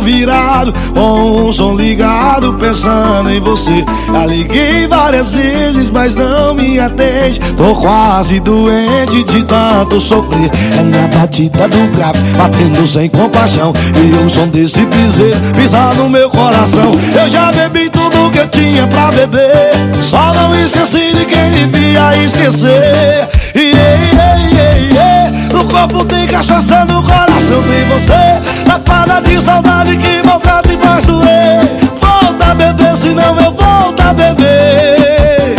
virado, com um som ligado, pensando em você. Já liguei várias vezes, mas não me atende. Tô quase doente de tanto sofrer. É na batida do grave, batendo sem compaixão. E o som desse piseiro pisar no meu coração. Eu já bebi tudo que eu tinha pra beber. Só não esqueci de quem devia esquecer. Yeah, yeah, yeah. No corpo tem cachaça, no coração tem você. Tapada de saudade que maltrata e faz doer. Volta beber, senão eu volto a beber.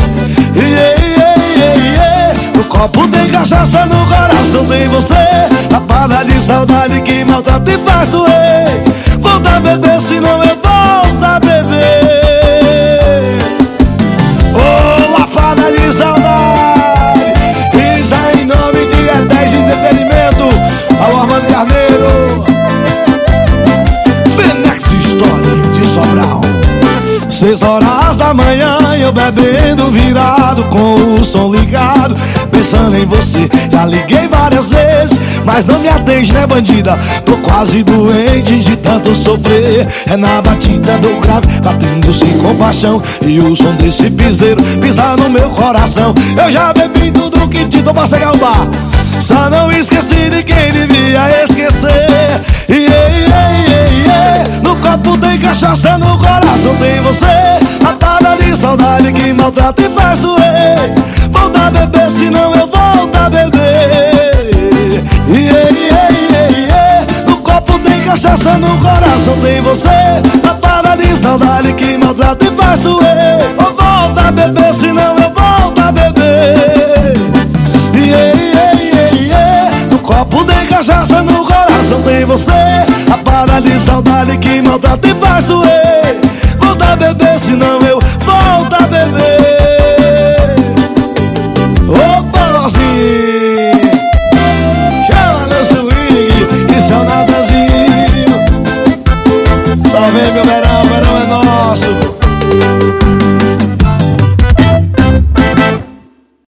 Yeah, yeah, yeah, yeah. No copo tem cachaça, no coração tem você. Tapada de saudade que maltrata e faz doer. Seis horas da manhã eu bebendo virado Com o som ligado Pensando em você. Já liguei várias vezes Mas não me atende né bandida? Tô quase doente de tanto sofrer. É na batida do grave Batendo sem compaixão. E o som desse piseiro Pisar no meu coração. Eu já bebi tudo que te dou cegar o bar que maltrata e faz doer. Volta a beber, senão eu volto a beber. Yeah, yeah, yeah, yeah. No copo tem cachaça, no coração tem você. Atada de saudade que maltrata e faz doer. Volta a beber, senão eu volto a beber. Yeah, yeah, yeah, yeah. No copo tem cachaça, no coração tem você. A para de saudade que maltrata e faz go better.